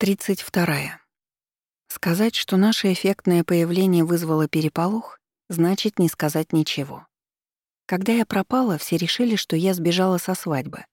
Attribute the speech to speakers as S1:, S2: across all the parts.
S1: 32. Сказать, что наше эффектное появление вызвало переполох, значит не сказать ничего. Когда я пропала, все решили, что я сбежала со свадьбы,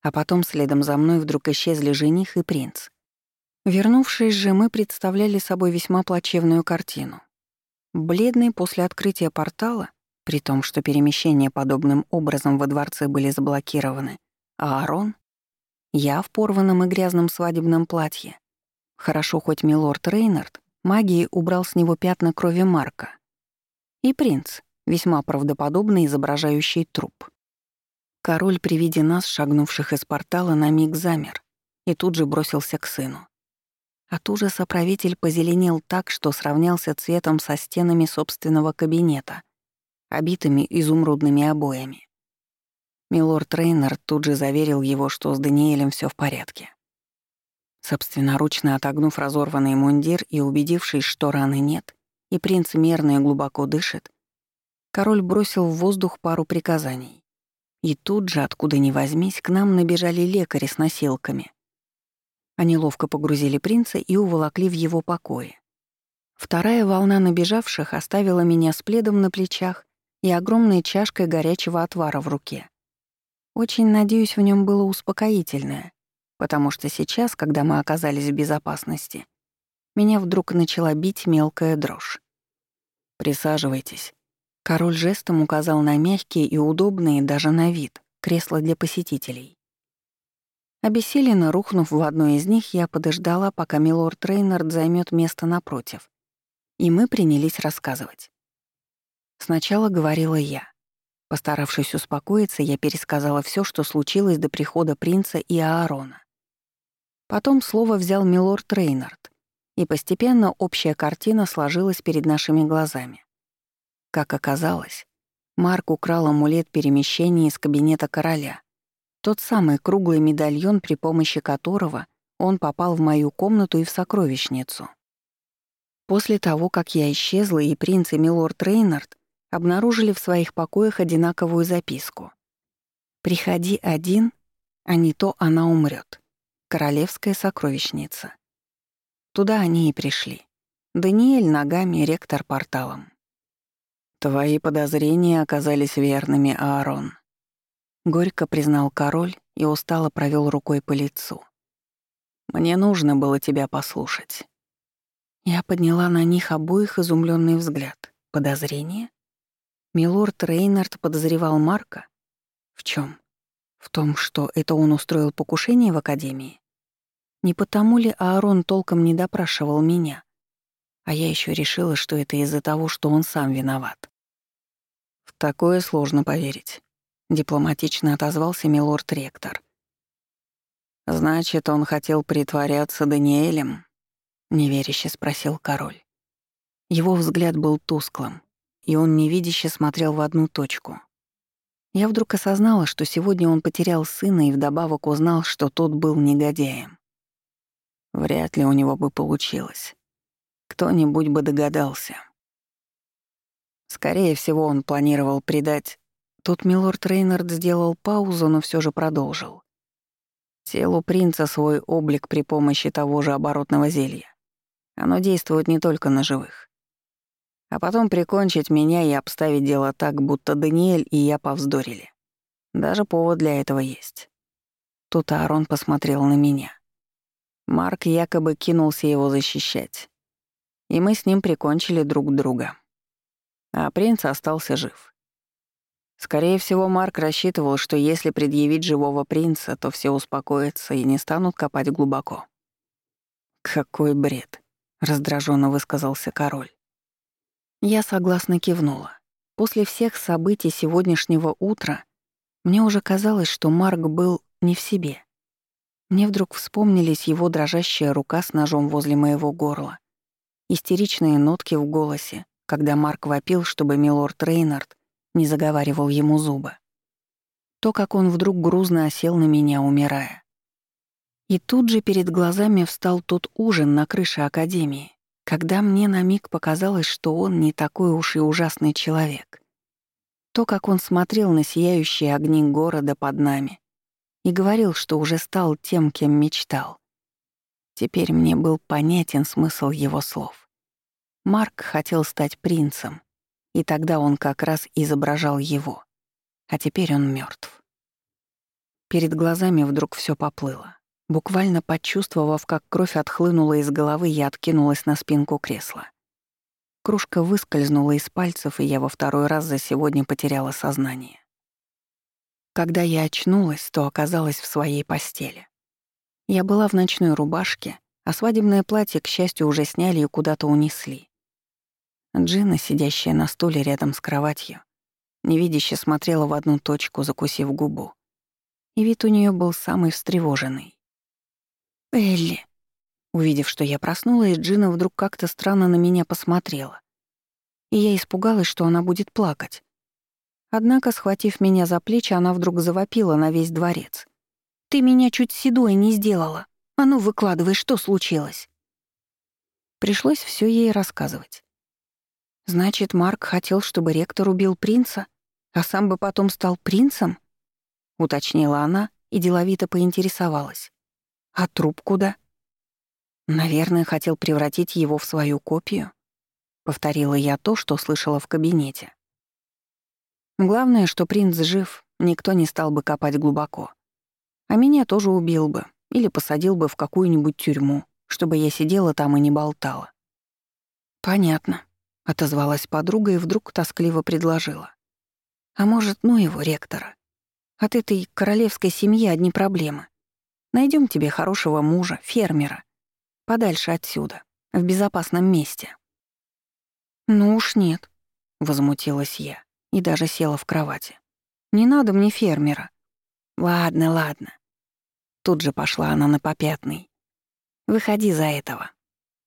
S1: а потом следом за мной вдруг исчезли жених и принц. Вернувшись же, мы представляли собой весьма плачевную картину. Бледный после открытия портала, при том, что перемещения подобным образом во дворце были заблокированы, а Аарон — я в порванном и грязном свадебном платье, Хорошо, хоть милорд Рейнард магией убрал с него пятна крови Марка. И принц, весьма правдоподобно изображающий труп. Король при виде нас, шагнувших из портала, на миг замер и тут же бросился к сыну. От ужаса правитель позеленел так, что сравнялся цветом со стенами собственного кабинета, обитыми изумрудными обоями. Милорд Рейнард тут же заверил его, что с Даниэлем все в порядке. Собственноручно отогнув разорванный мундир и убедившись, что раны нет, и принц мерно и глубоко дышит, король бросил в воздух пару приказаний. И тут же, откуда ни возьмись, к нам набежали лекари с носилками. Они ловко погрузили принца и уволокли в его покое. Вторая волна набежавших оставила меня с пледом на плечах и огромной чашкой горячего отвара в руке. Очень надеюсь, в нем было успокоительное, потому что сейчас, когда мы оказались в безопасности, меня вдруг начала бить мелкая дрожь. «Присаживайтесь». Король жестом указал на мягкие и удобные даже на вид кресла для посетителей. Обессиленно рухнув в одно из них, я подождала, пока милорд Рейнард займет место напротив. И мы принялись рассказывать. Сначала говорила я. Постаравшись успокоиться, я пересказала все, что случилось до прихода принца и Аарона. Потом слово взял милорд Рейнард, и постепенно общая картина сложилась перед нашими глазами. Как оказалось, Марк украл амулет перемещения из кабинета короля, тот самый круглый медальон, при помощи которого он попал в мою комнату и в сокровищницу. После того, как я исчезла, и принц и милорд Рейнард обнаружили в своих покоях одинаковую записку. «Приходи один, а не то она умрет. Королевская сокровищница. Туда они и пришли. Даниэль ногами, ректор порталом. «Твои подозрения оказались верными, Аарон», — горько признал король и устало провел рукой по лицу. «Мне нужно было тебя послушать». Я подняла на них обоих изумленный взгляд. Подозрение? Милорд Рейнард подозревал Марка? В чем? В том, что это он устроил покушение в Академии? Не потому ли Аарон толком не допрашивал меня? А я еще решила, что это из-за того, что он сам виноват. В такое сложно поверить. Дипломатично отозвался милорд-ректор. «Значит, он хотел притворяться Даниэлем?» — неверяще спросил король. Его взгляд был тусклым, и он невидяще смотрел в одну точку. Я вдруг осознала, что сегодня он потерял сына и вдобавок узнал, что тот был негодяем. Вряд ли у него бы получилось. Кто-нибудь бы догадался. Скорее всего, он планировал предать... Тут милорд Рейнард сделал паузу, но все же продолжил. Телу принца свой облик при помощи того же оборотного зелья. Оно действует не только на живых а потом прикончить меня и обставить дело так, будто Даниэль и я повздорили. Даже повод для этого есть. Тут Аарон посмотрел на меня. Марк якобы кинулся его защищать. И мы с ним прикончили друг друга. А принц остался жив. Скорее всего, Марк рассчитывал, что если предъявить живого принца, то все успокоятся и не станут копать глубоко. «Какой бред!» — раздраженно высказался король. Я согласно кивнула. После всех событий сегодняшнего утра мне уже казалось, что Марк был не в себе. Мне вдруг вспомнились его дрожащая рука с ножом возле моего горла, истеричные нотки в голосе, когда Марк вопил, чтобы милорд Рейнард не заговаривал ему зубы. То, как он вдруг грузно осел на меня, умирая. И тут же перед глазами встал тот ужин на крыше Академии, когда мне на миг показалось, что он не такой уж и ужасный человек. То, как он смотрел на сияющие огни города под нами и говорил, что уже стал тем, кем мечтал. Теперь мне был понятен смысл его слов. Марк хотел стать принцем, и тогда он как раз изображал его. А теперь он мертв. Перед глазами вдруг все поплыло. Буквально почувствовав, как кровь отхлынула из головы, я откинулась на спинку кресла. Кружка выскользнула из пальцев, и я во второй раз за сегодня потеряла сознание. Когда я очнулась, то оказалась в своей постели. Я была в ночной рубашке, а свадебное платье, к счастью, уже сняли и куда-то унесли. Джина, сидящая на стуле рядом с кроватью, невидяще смотрела в одну точку, закусив губу. И вид у нее был самый встревоженный. «Элли!» Увидев, что я проснулась, Джина вдруг как-то странно на меня посмотрела. И я испугалась, что она будет плакать. Однако, схватив меня за плечи, она вдруг завопила на весь дворец. «Ты меня чуть седой не сделала. А ну, выкладывай, что случилось?» Пришлось все ей рассказывать. Значит, Марк хотел, чтобы ректор убил принца, а сам бы потом стал принцем? Уточнила она и деловито поинтересовалась. А труп куда? Наверное, хотел превратить его в свою копию. Повторила я то, что слышала в кабинете. Главное, что принц жив, никто не стал бы копать глубоко. А меня тоже убил бы или посадил бы в какую-нибудь тюрьму, чтобы я сидела там и не болтала. «Понятно», — отозвалась подруга и вдруг тоскливо предложила. «А может, ну его, ректора? От этой королевской семьи одни проблемы. Найдем тебе хорошего мужа, фермера. Подальше отсюда, в безопасном месте». «Ну уж нет», — возмутилась я и даже села в кровати. «Не надо мне фермера». «Ладно, ладно». Тут же пошла она на попятный. «Выходи за этого».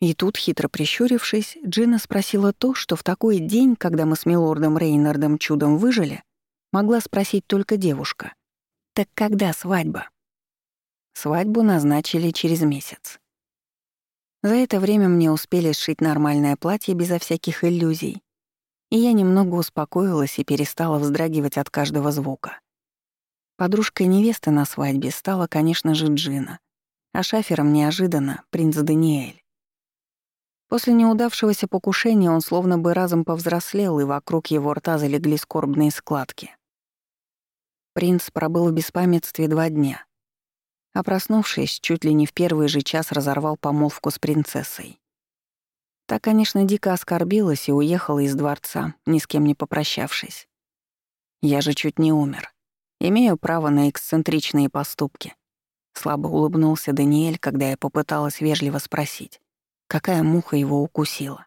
S1: И тут, хитро прищурившись, Джина спросила то, что в такой день, когда мы с милордом Рейнардом чудом выжили, могла спросить только девушка. «Так когда свадьба?» Свадьбу назначили через месяц. За это время мне успели сшить нормальное платье безо всяких иллюзий, и я немного успокоилась и перестала вздрагивать от каждого звука. Подружкой невесты на свадьбе стала, конечно же, Джина, а шафером неожиданно принц Даниэль. После неудавшегося покушения он словно бы разом повзрослел, и вокруг его рта залегли скорбные складки. Принц пробыл в беспамятстве два дня, а проснувшись, чуть ли не в первый же час разорвал помолвку с принцессой. Та, конечно, дико оскорбилась и уехала из дворца, ни с кем не попрощавшись. Я же чуть не умер. Имею право на эксцентричные поступки. Слабо улыбнулся Даниэль, когда я попыталась вежливо спросить, какая муха его укусила.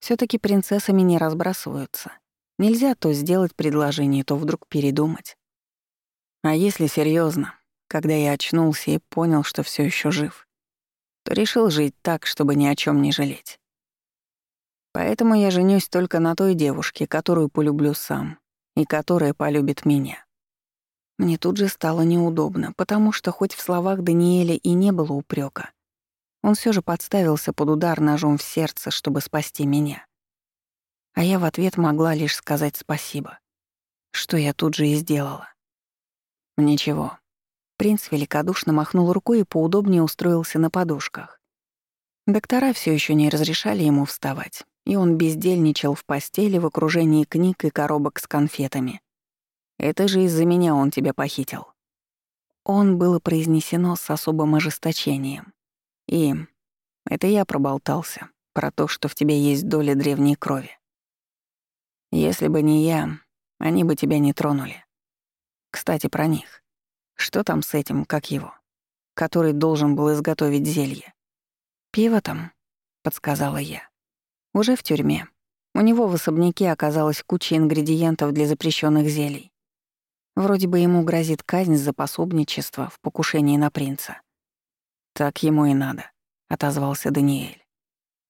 S1: все таки принцессами не разбрасываются. Нельзя то сделать предложение, то вдруг передумать. А если серьезно, когда я очнулся и понял, что все еще жив, то решил жить так, чтобы ни о чем не жалеть. Поэтому я женюсь только на той девушке, которую полюблю сам, и которая полюбит меня. Мне тут же стало неудобно, потому что хоть в словах Даниэля и не было упрека, он все же подставился под удар ножом в сердце, чтобы спасти меня. А я в ответ могла лишь сказать спасибо, что я тут же и сделала. Ничего, Принц великодушно махнул рукой и поудобнее устроился на подушках. Доктора все еще не разрешали ему вставать, и он бездельничал в постели в окружении книг и коробок с конфетами. «Это же из-за меня он тебя похитил». Он было произнесено с особым ожесточением. И это я проболтался про то, что в тебе есть доля древней крови. Если бы не я, они бы тебя не тронули. Кстати, про них. Что там с этим, как его? Который должен был изготовить зелье. «Пиво там», — подсказала я. «Уже в тюрьме. У него в особняке оказалась куча ингредиентов для запрещенных зелий. Вроде бы ему грозит казнь за пособничество в покушении на принца». «Так ему и надо», — отозвался Даниэль.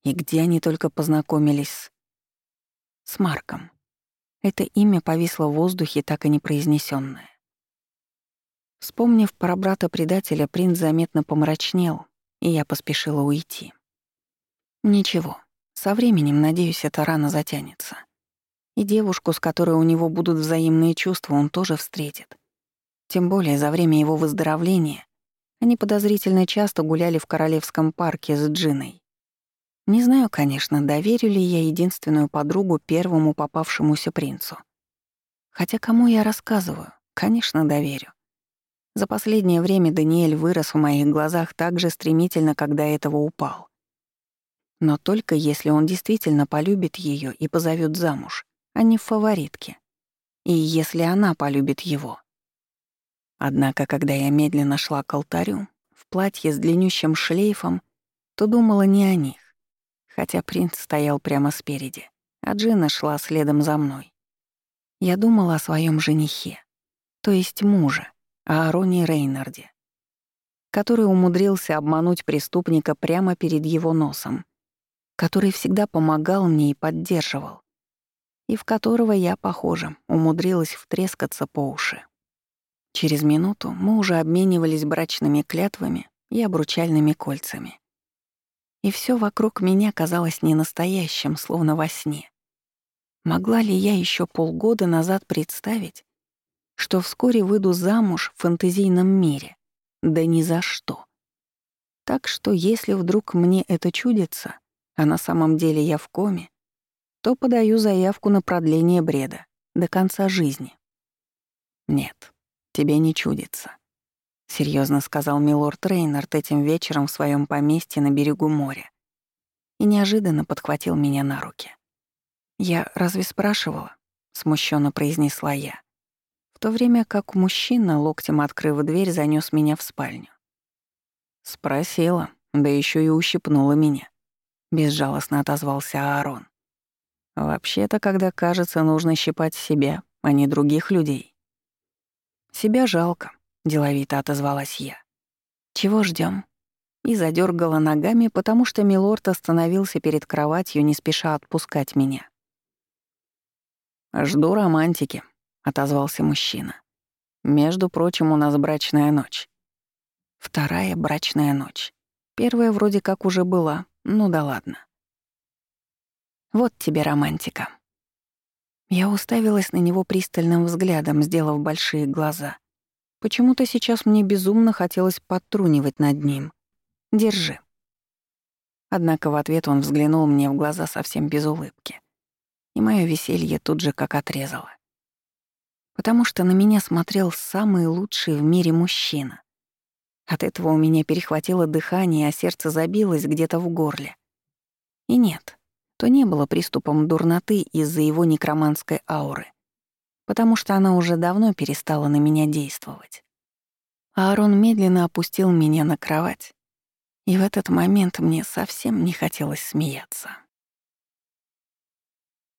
S1: «И где они только познакомились с...» «С Марком». Это имя повисло в воздухе, так и не произнесённое. Вспомнив про брата-предателя, принц заметно помрачнел, и я поспешила уйти. Ничего, со временем, надеюсь, эта рана затянется. И девушку, с которой у него будут взаимные чувства, он тоже встретит. Тем более за время его выздоровления Они подозрительно часто гуляли в Королевском парке с Джиной. Не знаю, конечно, доверю ли я единственную подругу первому попавшемуся принцу. Хотя кому я рассказываю? Конечно, доверю. За последнее время Даниэль вырос в моих глазах так же стремительно, как до этого упал. Но только если он действительно полюбит ее и позовет замуж, а не в фаворитке. И если она полюбит его. Однако, когда я медленно шла к алтарю, в платье с длиннющим шлейфом, то думала не о них хотя принц стоял прямо спереди, а Джина шла следом за мной. Я думала о своем женихе, то есть муже, о Ароне Рейнарде, который умудрился обмануть преступника прямо перед его носом, который всегда помогал мне и поддерживал, и в которого я, похоже, умудрилась втрескаться по уши. Через минуту мы уже обменивались брачными клятвами и обручальными кольцами и все вокруг меня казалось ненастоящим, словно во сне. Могла ли я еще полгода назад представить, что вскоре выйду замуж в фэнтезийном мире? Да ни за что. Так что если вдруг мне это чудится, а на самом деле я в коме, то подаю заявку на продление бреда до конца жизни. Нет, тебе не чудится. — серьезно сказал милорд Рейнард этим вечером в своем поместье на берегу моря. И неожиданно подхватил меня на руки. «Я разве спрашивала?» — смущенно произнесла я. В то время как мужчина, локтем открыв дверь, занес меня в спальню. «Спросила, да еще и ущипнула меня», — безжалостно отозвался Аарон. «Вообще-то, когда кажется, нужно щипать себя, а не других людей». «Себя жалко», — деловито отозвалась я. «Чего ждем? И задергала ногами, потому что Милорд остановился перед кроватью, не спеша отпускать меня. «Жду романтики», — отозвался мужчина. «Между прочим, у нас брачная ночь». Вторая брачная ночь. Первая вроде как уже была, ну да ладно. Вот тебе романтика. Я уставилась на него пристальным взглядом, сделав большие глаза. Почему-то сейчас мне безумно хотелось подтрунивать над ним. Держи. Однако в ответ он взглянул мне в глаза совсем без улыбки. И мое веселье тут же как отрезало. Потому что на меня смотрел самый лучший в мире мужчина. От этого у меня перехватило дыхание, а сердце забилось где-то в горле. И нет, то не было приступом дурноты из-за его некроманской ауры потому что она уже давно перестала на меня действовать. Аарон медленно опустил меня на кровать, и в этот момент мне совсем не хотелось смеяться.